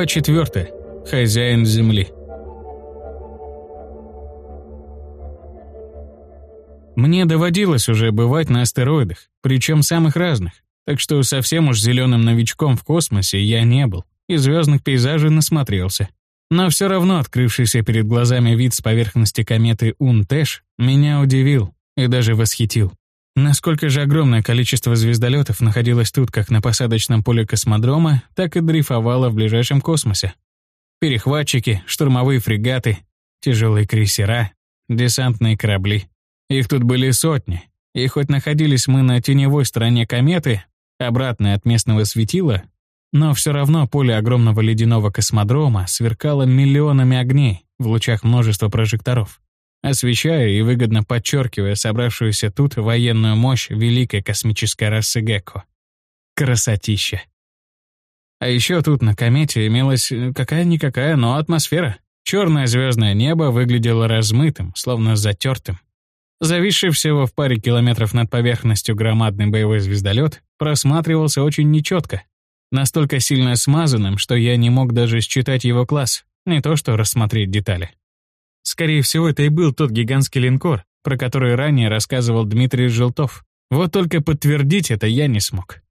Глава 4. Хозяин Земли. Мне доводилось уже бывать на астероидах, причем самых разных, так что совсем уж зеленым новичком в космосе я не был, и звездных пейзажей насмотрелся. Но все равно открывшийся перед глазами вид с поверхности кометы Унтэш меня удивил и даже восхитил. Насколько же огромное количество звездолетов находилось тут как на посадочном поле космодрома, так и дрейфовало в ближайшем космосе. Перехватчики, штурмовые фрегаты, тяжелые крейсера, десантные корабли. Их тут были сотни, и хоть находились мы на теневой стороне кометы, обратной от местного светила, но все равно поле огромного ледяного космодрома сверкало миллионами огней в лучах множества прожекторов освещая и выгодно подчеркивая собравшуюся тут военную мощь великой космической расы Гекко. Красотища. А еще тут на комете имелась э, какая-никакая, но атмосфера. Черное звездное небо выглядело размытым, словно затертым. Зависший всего в паре километров над поверхностью громадный боевой звездолет просматривался очень нечетко, настолько сильно смазанным, что я не мог даже считать его класс, не то что рассмотреть детали. Скорее всего, это и был тот гигантский линкор, про который ранее рассказывал Дмитрий Желтов. Вот только подтвердить это я не смог.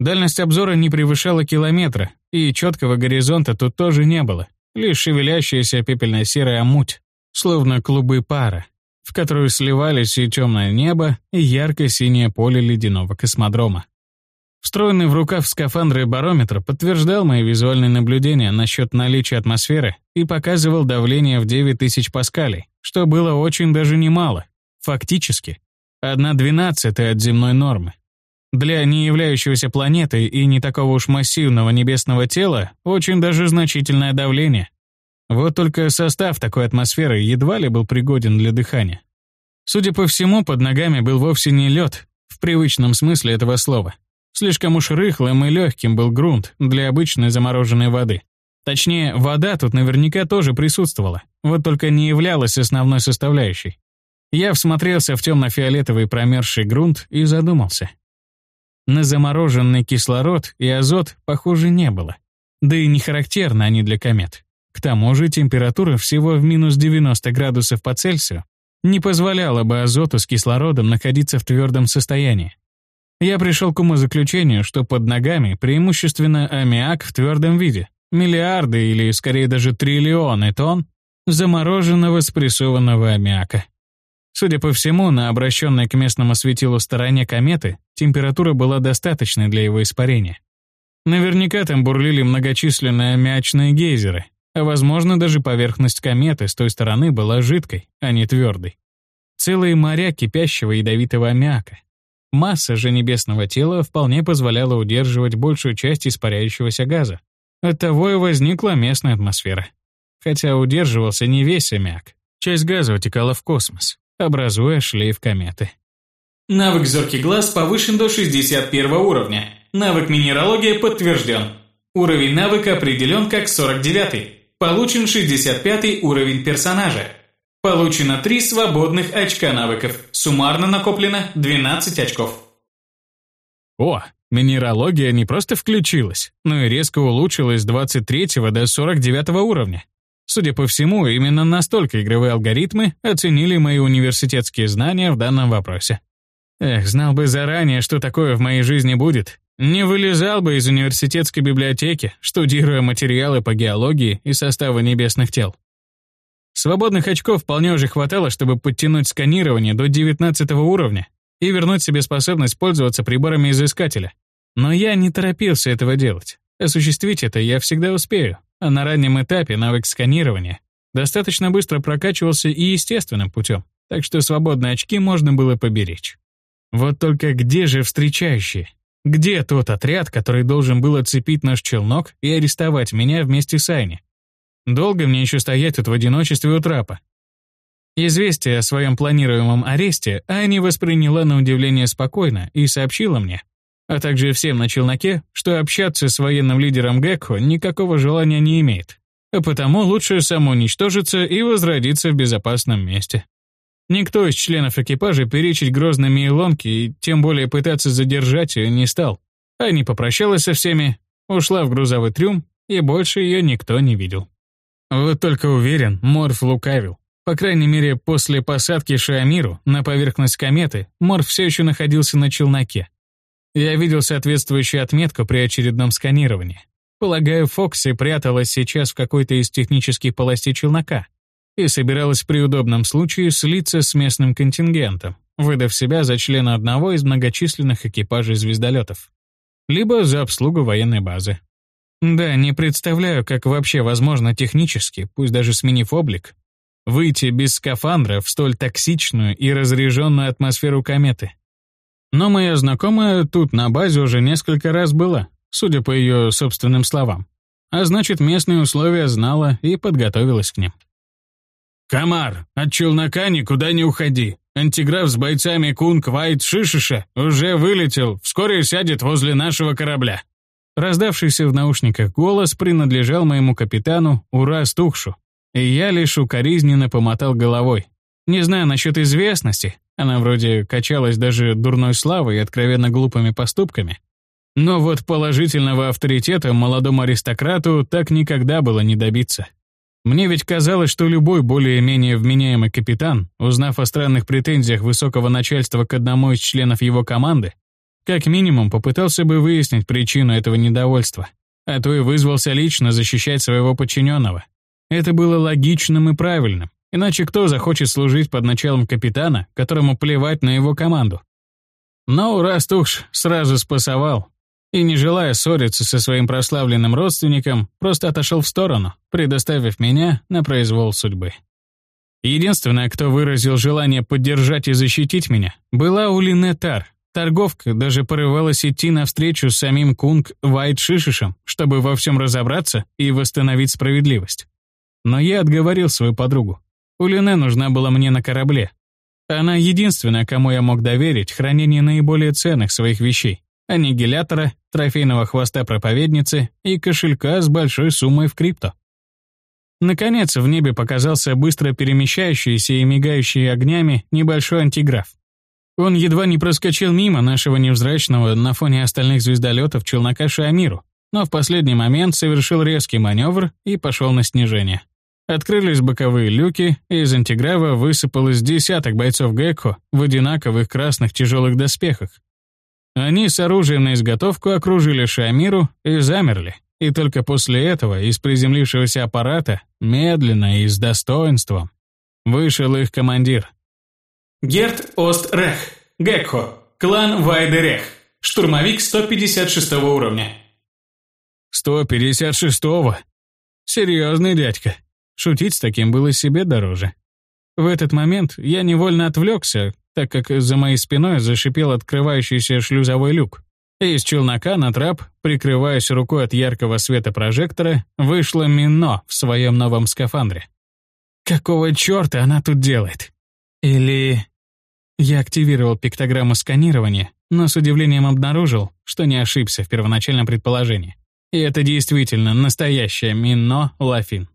Дальность обзора не превышала километра, и четкого горизонта тут тоже не было. Лишь шевелящаяся пепельно-серая муть, словно клубы пара, в которую сливались и темное небо, и ярко-синее поле ледяного космодрома. Встроенный в рукав скафандры барометр подтверждал мои визуальные наблюдения насчет наличия атмосферы и показывал давление в 9000 паскалей, что было очень даже немало. Фактически, одна двенадцатая от земной нормы. Для не являющегося планетой и не такого уж массивного небесного тела очень даже значительное давление. Вот только состав такой атмосферы едва ли был пригоден для дыхания. Судя по всему, под ногами был вовсе не лед, в привычном смысле этого слова. Слишком уж рыхлым и легким был грунт для обычной замороженной воды. Точнее, вода тут наверняка тоже присутствовала, вот только не являлась основной составляющей. Я всмотрелся в темно-фиолетовый промерзший грунт и задумался. На замороженный кислород и азот, похоже, не было. Да и не характерны они для комет. К тому же температура всего в минус 90 градусов по Цельсию не позволяла бы азоту с кислородом находиться в твердом состоянии. Я пришел к умозаключению, что под ногами преимущественно аммиак в твердом виде, миллиарды или скорее даже триллионы тонн замороженного спрессованного аммиака. Судя по всему, на обращенной к местному светилу стороне кометы температура была достаточной для его испарения. Наверняка там бурлили многочисленные аммиачные гейзеры, а возможно даже поверхность кометы с той стороны была жидкой, а не твердой. Целые моря кипящего ядовитого аммиака. Масса же небесного тела вполне позволяла удерживать большую часть испаряющегося газа. Оттого и возникла местная атмосфера. Хотя удерживался не весь аммиак. Часть газа утекала в космос, образуя шлейф кометы. Навык «Зоркий глаз» повышен до 61 уровня. Навык «Минералогия» подтвержден. Уровень навыка определен как 49. Получен 65 уровень персонажа. Получено 3 свободных очка навыков. Суммарно накоплено 12 очков. О, минералогия не просто включилась, но и резко улучшилась с 23 до 49 уровня. Судя по всему, именно настолько игровые алгоритмы оценили мои университетские знания в данном вопросе. Эх, знал бы заранее, что такое в моей жизни будет. Не вылезал бы из университетской библиотеки, штудируя материалы по геологии и составу небесных тел. Свободных очков вполне уже хватало, чтобы подтянуть сканирование до 19 уровня и вернуть себе способность пользоваться приборами изыскателя. Но я не торопился этого делать. Осуществить это я всегда успею, а на раннем этапе навык сканирования достаточно быстро прокачивался и естественным путем, так что свободные очки можно было поберечь. Вот только где же встречающие? Где тот отряд, который должен был отцепить наш челнок и арестовать меня вместе с Айни? Долго мне еще стоять тут в одиночестве у трапа. Известие о своем планируемом аресте Ани восприняла на удивление спокойно и сообщила мне, а также всем на челноке, что общаться с военным лидером Гекко никакого желания не имеет, а потому лучше самоуничтожиться и возродиться в безопасном месте. Никто из членов экипажа перечить грозной Мейлонке и тем более пытаться задержать ее не стал. Ани попрощалась со всеми, ушла в грузовой трюм и больше ее никто не видел. Вот только уверен, Морф лукавил. По крайней мере, после посадки Шиамиру на поверхность кометы Морф все еще находился на челноке. Я видел соответствующую отметку при очередном сканировании. Полагаю, Фокси пряталась сейчас в какой-то из технических полостей челнока и собиралась при удобном случае слиться с местным контингентом, выдав себя за члена одного из многочисленных экипажей звездолетов. Либо за обслугу военной базы. Да, не представляю, как вообще возможно технически, пусть даже сменив облик, выйти без скафандра в столь токсичную и разряженную атмосферу кометы. Но моя знакомая тут на базе уже несколько раз была, судя по ее собственным словам. А значит, местные условия знала и подготовилась к ним. «Комар, от челнока никуда не уходи. Антиграф с бойцами Кунг, Вайт, Шишиша уже вылетел, вскоре сядет возле нашего корабля». Раздавшийся в наушниках голос принадлежал моему капитану Ура Стухшу, и я лишь укоризненно помотал головой. Не знаю насчет известности, она вроде качалась даже дурной славой и откровенно глупыми поступками, но вот положительного авторитета молодому аристократу так никогда было не добиться. Мне ведь казалось, что любой более-менее вменяемый капитан, узнав о странных претензиях высокого начальства к одному из членов его команды, как минимум попытался бы выяснить причину этого недовольства, а то и вызвался лично защищать своего подчиненного. Это было логичным и правильным, иначе кто захочет служить под началом капитана, которому плевать на его команду? Но Растуш сразу спасовал, и, не желая ссориться со своим прославленным родственником, просто отошел в сторону, предоставив меня на произвол судьбы. Единственная, кто выразил желание поддержать и защитить меня, была Улине Тар. Торговка даже порывалась идти навстречу с самим Кунг Вайт Шишишем, чтобы во всем разобраться и восстановить справедливость. Но я отговорил свою подругу. Улине нужна была мне на корабле. Она единственная, кому я мог доверить хранение наиболее ценных своих вещей аннигилятора, трофейного хвоста проповедницы и кошелька с большой суммой в крипто. Наконец, в небе показался быстро перемещающийся и мигающий огнями небольшой антиграф. Он едва не проскочил мимо нашего невзрачного на фоне остальных звездолетов челнока Шиамиру, но в последний момент совершил резкий маневр и пошел на снижение. Открылись боковые люки, и из антиграва высыпалось десяток бойцов Гекко в одинаковых красных тяжелых доспехах, они с оружием на изготовку окружили Шамиру и замерли. И только после этого из приземлившегося аппарата, медленно и с достоинством, вышел их командир. Герт Ост Рех, Гекхо, клан Вайдерех, штурмовик 156 уровня. 156-го? Серьезный дядька. Шутить с таким было себе дороже. В этот момент я невольно отвлекся, так как за моей спиной зашипел открывающийся шлюзовой люк. Из челнока на трап, прикрываясь рукой от яркого света прожектора, вышла Мино в своем новом скафандре. Какого черта она тут делает? Или... Я активировал пиктограмму сканирования, но с удивлением обнаружил, что не ошибся в первоначальном предположении. И это действительно настоящая Мино Лафин.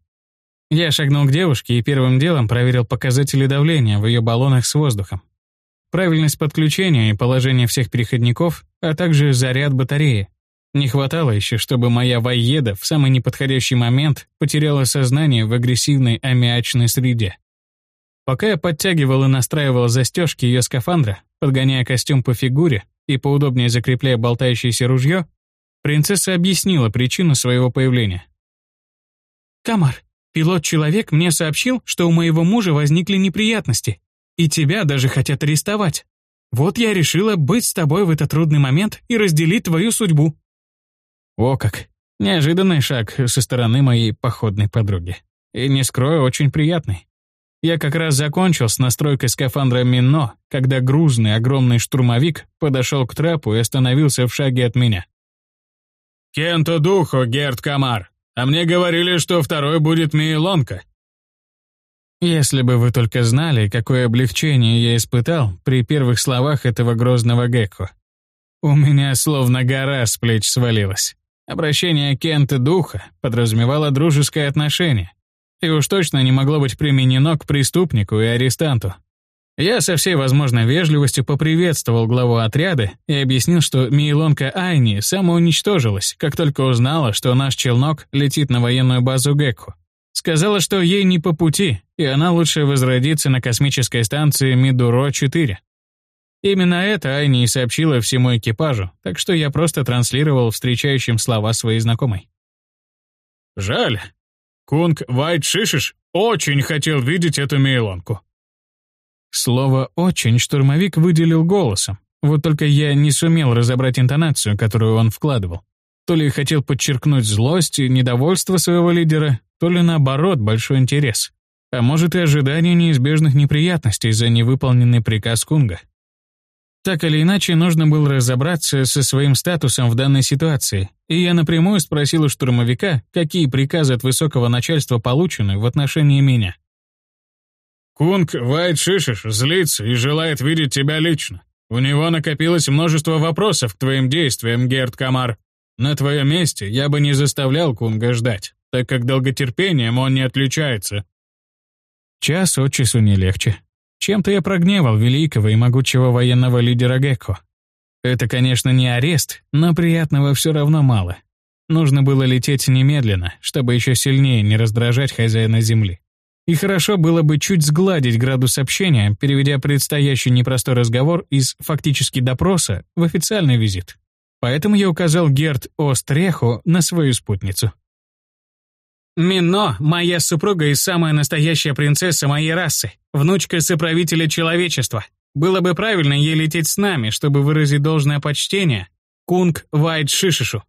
Я шагнул к девушке и первым делом проверил показатели давления в ее баллонах с воздухом правильность подключения и положение всех переходников, а также заряд батареи. Не хватало еще, чтобы моя воеда в самый неподходящий момент потеряла сознание в агрессивной аммиачной среде. Пока я подтягивал и настраивал застежки ее скафандра, подгоняя костюм по фигуре и поудобнее закрепляя болтающееся ружье, принцесса объяснила причину своего появления. «Камар, пилот-человек мне сообщил, что у моего мужа возникли неприятности, и тебя даже хотят арестовать. Вот я решила быть с тобой в этот трудный момент и разделить твою судьбу». О как! Неожиданный шаг со стороны моей походной подруги. И, не скрою, очень приятный. Я как раз закончил с настройкой скафандра Мино, когда грузный огромный штурмовик подошел к трапу и остановился в шаге от меня. «Кенто Духо, Герд Камар, а мне говорили, что второй будет Мейлонка», если бы вы только знали, какое облегчение я испытал при первых словах этого грозного Гекко. У меня словно гора с плеч свалилась. Обращение Кента Духа подразумевало дружеское отношение, и уж точно не могло быть применено к преступнику и арестанту. Я со всей возможной вежливостью поприветствовал главу отряда и объяснил, что Мейлонка Айни самоуничтожилась, как только узнала, что наш челнок летит на военную базу Гекку. Сказала, что ей не по пути, и она лучше возродится на космической станции Мидуро-4. Именно это Айни и сообщила всему экипажу, так что я просто транслировал встречающим слова своей знакомой. «Жаль. Кунг Вайт Шишиш очень хотел видеть эту Мейлонку». Слово «очень» штурмовик выделил голосом, вот только я не сумел разобрать интонацию, которую он вкладывал. То ли хотел подчеркнуть злость и недовольство своего лидера, то ли наоборот большой интерес. А может и ожидание неизбежных неприятностей за невыполненный приказ Кунга. Так или иначе, нужно было разобраться со своим статусом в данной ситуации, и я напрямую спросил у штурмовика, какие приказы от высокого начальства получены в отношении меня. «Кунг Вайт Шишиш злится и желает видеть тебя лично. У него накопилось множество вопросов к твоим действиям, Герд Камар. На твоем месте я бы не заставлял Кунга ждать, так как долготерпением он не отличается». Час от часу не легче. Чем-то я прогневал великого и могучего военного лидера Гекко. Это, конечно, не арест, но приятного все равно мало. Нужно было лететь немедленно, чтобы еще сильнее не раздражать хозяина земли. И хорошо было бы чуть сгладить градус общения, переведя предстоящий непростой разговор из фактически допроса в официальный визит. Поэтому я указал Герт Остреху на свою спутницу. Мино — моя супруга и самая настоящая принцесса моей расы, внучка соправителя человечества. Было бы правильно ей лететь с нами, чтобы выразить должное почтение Кунг Вайт Шишишу.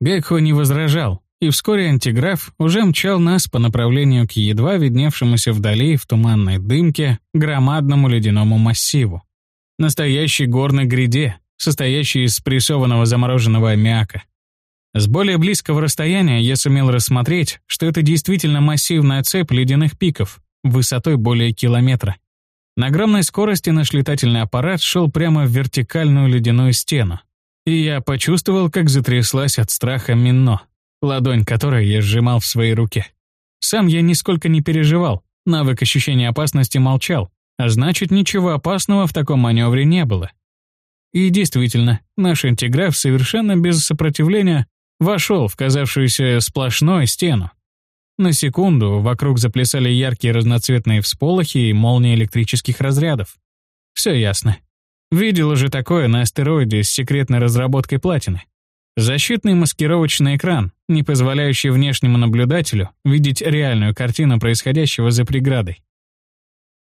Гекхо не возражал, и вскоре антиграф уже мчал нас по направлению к едва видневшемуся вдали в туманной дымке громадному ледяному массиву. Настоящей горной гряде, состоящей из спрессованного замороженного аммиака. С более близкого расстояния я сумел рассмотреть, что это действительно массивная цепь ледяных пиков, высотой более километра. На огромной скорости наш летательный аппарат шел прямо в вертикальную ледяную стену. И я почувствовал, как затряслась от страха Минно, ладонь которой я сжимал в своей руке. Сам я нисколько не переживал, навык ощущения опасности молчал, а значит, ничего опасного в таком маневре не было. И действительно, наш антиграф совершенно без сопротивления вошел в казавшуюся сплошной стену. На секунду вокруг заплясали яркие разноцветные всполохи и молнии электрических разрядов. Все ясно. Видел уже такое на астероиде с секретной разработкой платины. Защитный маскировочный экран, не позволяющий внешнему наблюдателю видеть реальную картину происходящего за преградой.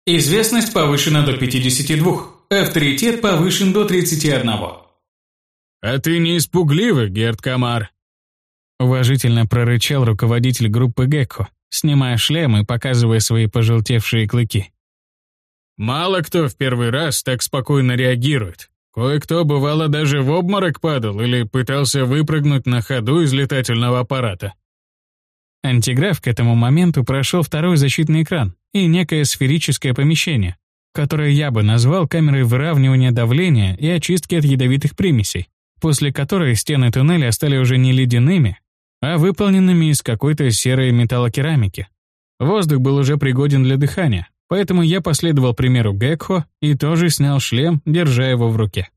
Известность повышена до 52. Авторитет повышен до 31. «А ты не испугливый, Герд Камар?» Уважительно прорычал руководитель группы Гекко, снимая шлем и показывая свои пожелтевшие клыки. «Мало кто в первый раз так спокойно реагирует. Кое-кто, бывало, даже в обморок падал или пытался выпрыгнуть на ходу из летательного аппарата». Антиграф к этому моменту прошел второй защитный экран и некое сферическое помещение, которое я бы назвал камерой выравнивания давления и очистки от ядовитых примесей, после которой стены туннеля стали уже не ледяными, а выполненными из какой-то серой металлокерамики. Воздух был уже пригоден для дыхания, поэтому я последовал примеру Гекхо и тоже снял шлем, держа его в руке.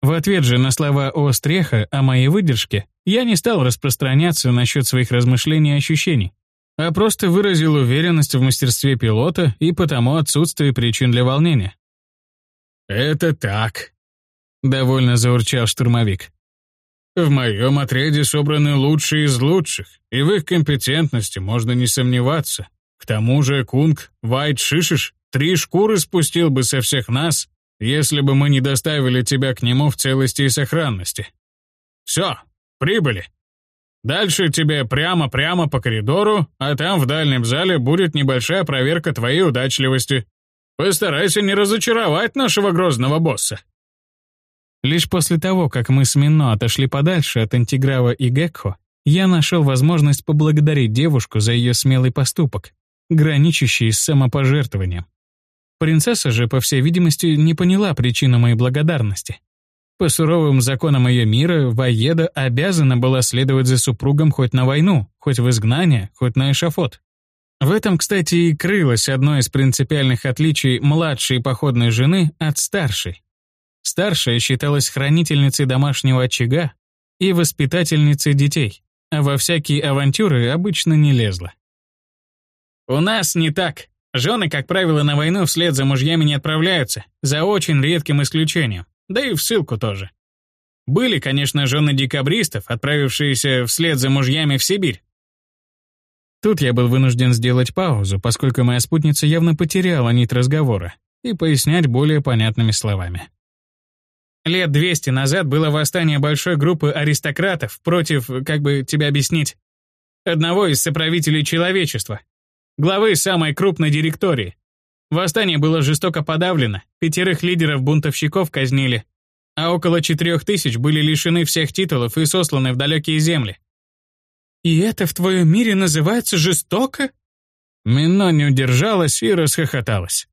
В ответ же на слова Остреха о моей выдержке я не стал распространяться насчет своих размышлений и ощущений, а просто выразил уверенность в мастерстве пилота и потому отсутствие причин для волнения. «Это так», — довольно заурчал штурмовик. В моем отряде собраны лучшие из лучших, и в их компетентности можно не сомневаться. К тому же Кунг Вайт Шишиш три шкуры спустил бы со всех нас, если бы мы не доставили тебя к нему в целости и сохранности. Все, прибыли. Дальше тебе прямо-прямо по коридору, а там в дальнем зале будет небольшая проверка твоей удачливости. Постарайся не разочаровать нашего грозного босса. Лишь после того, как мы с Мино отошли подальше от Антиграва и Гекхо, я нашел возможность поблагодарить девушку за ее смелый поступок, граничащий с самопожертвованием. Принцесса же, по всей видимости, не поняла причину моей благодарности. По суровым законам ее мира, Ваеда обязана была следовать за супругом хоть на войну, хоть в изгнание, хоть на эшафот. В этом, кстати, и крылось одно из принципиальных отличий младшей походной жены от старшей. Старшая считалась хранительницей домашнего очага и воспитательницей детей, а во всякие авантюры обычно не лезла. «У нас не так. Жены, как правило, на войну вслед за мужьями не отправляются, за очень редким исключением, да и в ссылку тоже. Были, конечно, жены декабристов, отправившиеся вслед за мужьями в Сибирь. Тут я был вынужден сделать паузу, поскольку моя спутница явно потеряла нить разговора, и пояснять более понятными словами. Лет 200 назад было восстание большой группы аристократов против, как бы тебе объяснить, одного из соправителей человечества, главы самой крупной директории. Восстание было жестоко подавлено, пятерых лидеров бунтовщиков казнили, а около четырех тысяч были лишены всех титулов и сосланы в далекие земли. «И это в твоем мире называется жестоко?» Мино не удержалась и расхохоталась.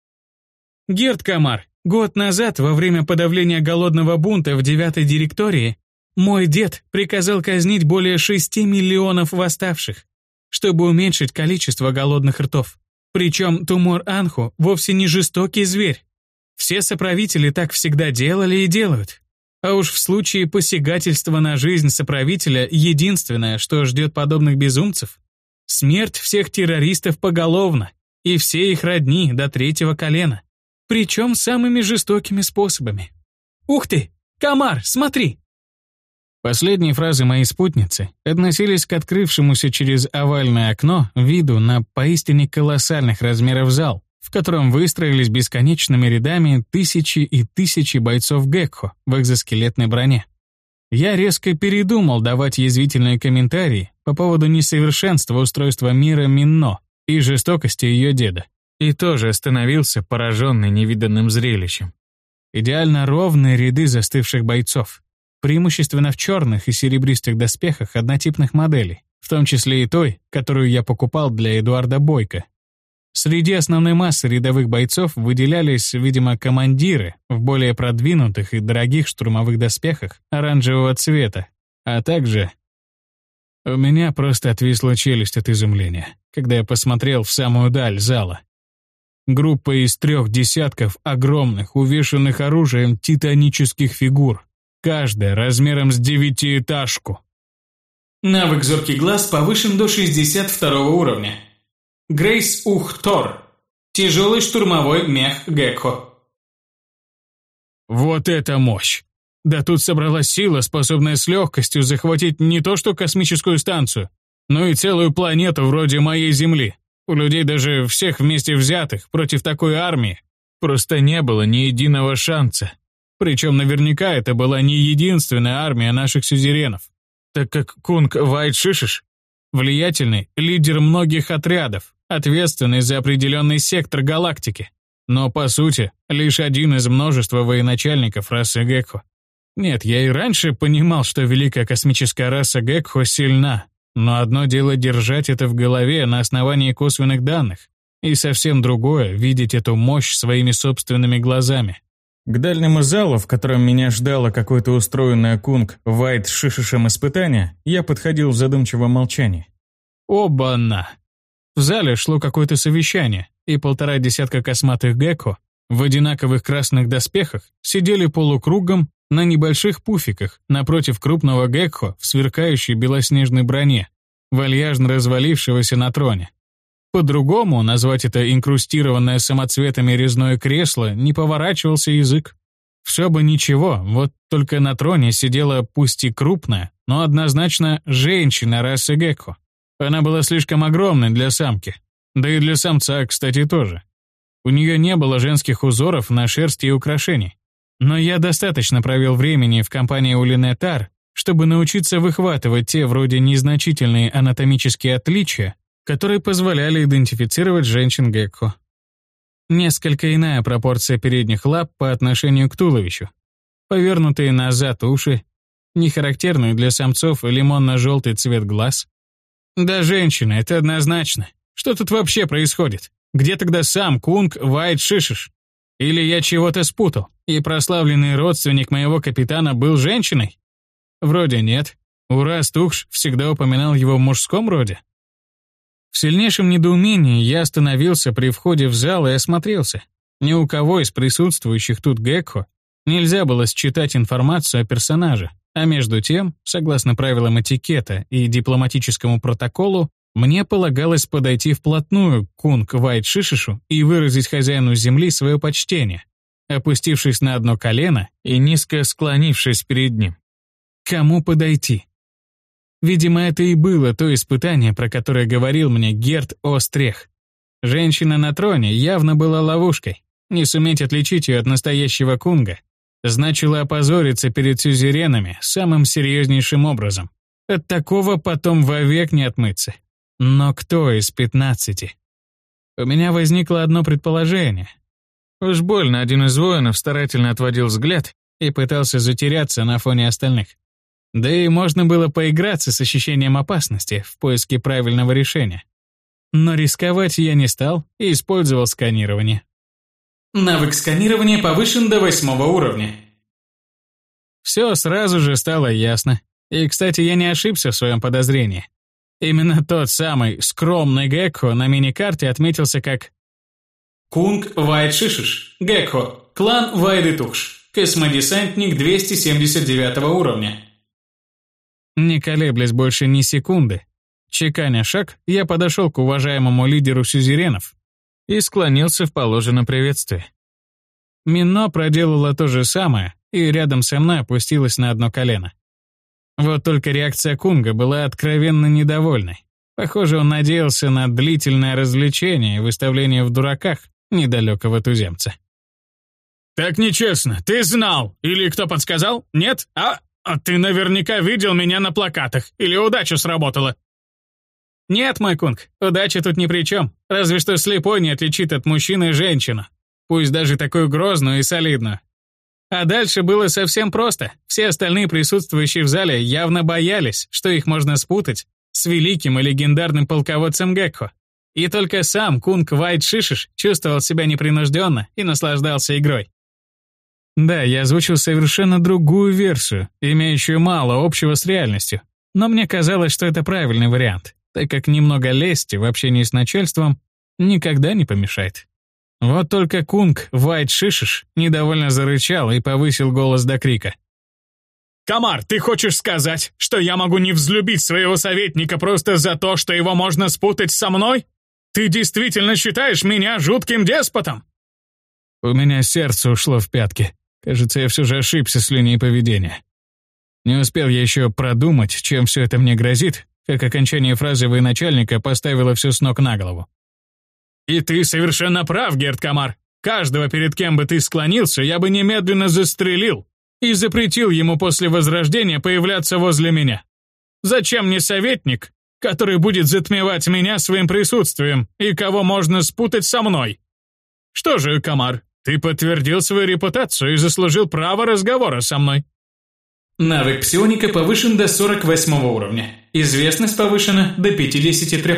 «Герд Камар, год назад, во время подавления голодного бунта в девятой директории, мой дед приказал казнить более шести миллионов восставших, чтобы уменьшить количество голодных ртов. Причем Тумор-Анху вовсе не жестокий зверь. Все соправители так всегда делали и делают. А уж в случае посягательства на жизнь соправителя единственное, что ждет подобных безумцев — смерть всех террористов поголовно и все их родни до третьего колена. Причем самыми жестокими способами. «Ух ты! Комар, смотри!» Последние фразы моей спутницы относились к открывшемуся через овальное окно виду на поистине колоссальных размеров зал, в котором выстроились бесконечными рядами тысячи и тысячи бойцов Гекхо в экзоскелетной броне. Я резко передумал давать язвительные комментарии по поводу несовершенства устройства мира Минно и жестокости ее деда, и тоже остановился пораженный невиданным зрелищем. Идеально ровные ряды застывших бойцов, преимущественно в черных и серебристых доспехах однотипных моделей, в том числе и той, которую я покупал для Эдуарда Бойко, Среди основной массы рядовых бойцов выделялись, видимо, командиры в более продвинутых и дорогих штурмовых доспехах оранжевого цвета, а также... У меня просто отвисла челюсть от изумления, когда я посмотрел в самую даль зала. Группа из трех десятков огромных, увешанных оружием титанических фигур, каждая размером с девятиэтажку. Навык «Зоркий глаз» повышен до 62 уровня. Грейс Ухтор. Тяжелый штурмовой мех Гекхо. Вот это мощь! Да тут собралась сила, способная с легкостью захватить не то что космическую станцию, но и целую планету вроде моей Земли. У людей даже всех вместе взятых против такой армии просто не было ни единого шанса. Причем наверняка это была не единственная армия наших сюзеренов, так как Кунг Вайт Шишиш влиятельный лидер многих отрядов, ответственный за определенный сектор галактики, но, по сути, лишь один из множества военачальников расы Гекхо. Нет, я и раньше понимал, что великая космическая раса Гекхо сильна, но одно дело держать это в голове на основании косвенных данных, и совсем другое — видеть эту мощь своими собственными глазами. К дальнему залу, в котором меня ждало какое-то устроенное кунг Вайт Шишишем испытание, я подходил в задумчивом молчании. Оба-на! В зале шло какое-то совещание, и полтора десятка косматых гекко в одинаковых красных доспехах сидели полукругом на небольших пуфиках напротив крупного гекко в сверкающей белоснежной броне, вальяжно развалившегося на троне. По-другому назвать это инкрустированное самоцветами резное кресло не поворачивался язык. Все бы ничего, вот только на троне сидела пусть и крупная, но однозначно женщина расы Гекко. Она была слишком огромной для самки. Да и для самца, кстати, тоже. У нее не было женских узоров на шерсти и украшений. Но я достаточно провел времени в компании у Линетар, чтобы научиться выхватывать те вроде незначительные анатомические отличия, которые позволяли идентифицировать женщин Гекко. Несколько иная пропорция передних лап по отношению к туловищу. Повернутые назад уши, нехарактерный для самцов лимонно-желтый цвет глаз, да, женщина, это однозначно. Что тут вообще происходит? Где тогда сам Кунг Вайт Шишиш? Или я чего-то спутал, и прославленный родственник моего капитана был женщиной? Вроде нет. Урас Тухш всегда упоминал его в мужском роде. В сильнейшем недоумении я остановился при входе в зал и осмотрелся. Ни у кого из присутствующих тут Гекхо нельзя было считать информацию о персонаже, а между тем, согласно правилам этикета и дипломатическому протоколу, мне полагалось подойти вплотную к Кунг Вайт Шишишу и выразить хозяину земли свое почтение, опустившись на одно колено и низко склонившись перед ним. Кому подойти? Видимо, это и было то испытание, про которое говорил мне Герт Острех. Женщина на троне явно была ловушкой. Не суметь отличить ее от настоящего кунга значило опозориться перед сюзеренами самым серьезнейшим образом. От такого потом вовек не отмыться. Но кто из пятнадцати? У меня возникло одно предположение. Уж больно один из воинов старательно отводил взгляд и пытался затеряться на фоне остальных. Да и можно было поиграться с ощущением опасности в поиске правильного решения. Но рисковать я не стал и использовал сканирование. Навык сканирования повышен до восьмого уровня. Все сразу же стало ясно. И, кстати, я не ошибся в своем подозрении. Именно тот самый скромный Гекко на мини-карте отметился как Кунг Вайт Шишиш, Гекко, клан Вайдетукш, космодесантник 279 уровня. Не колеблясь больше ни секунды, чеканя шаг, я подошел к уважаемому лидеру сюзеренов и склонился в положенном приветствии. Мино проделала то же самое и рядом со мной опустилась на одно колено. Вот только реакция Кунга была откровенно недовольной. Похоже, он надеялся на длительное развлечение и выставление в дураках недалекого туземца. «Так нечестно. Ты знал. Или кто подсказал? Нет? А? а ты наверняка видел меня на плакатах. Или удача сработала?» «Нет, мой кунг, удача тут ни при чем. Разве что слепой не отличит от мужчины женщину. Пусть даже такую грозную и солидную. А дальше было совсем просто. Все остальные присутствующие в зале явно боялись, что их можно спутать с великим и легендарным полководцем Гекко. И только сам Кунг Вайт Шишиш чувствовал себя непринужденно и наслаждался игрой. Да, я озвучил совершенно другую версию, имеющую мало общего с реальностью. Но мне казалось, что это правильный вариант, так как немного лести в общении с начальством никогда не помешает. Вот только Кунг Вайт Шишиш недовольно зарычал и повысил голос до крика. «Комар, ты хочешь сказать, что я могу не взлюбить своего советника просто за то, что его можно спутать со мной? Ты действительно считаешь меня жутким деспотом?» У меня сердце ушло в пятки. Кажется, я все же ошибся с линией поведения. Не успел я еще продумать, чем все это мне грозит, как окончание фразы военачальника поставило все с ног на голову. «И ты совершенно прав, Герд Камар. Каждого, перед кем бы ты склонился, я бы немедленно застрелил и запретил ему после возрождения появляться возле меня. Зачем мне советник, который будет затмевать меня своим присутствием и кого можно спутать со мной? Что же, Камар, ты подтвердил свою репутацию и заслужил право разговора со мной». Навык псионика повышен до 48 уровня. Известность повышена до 53.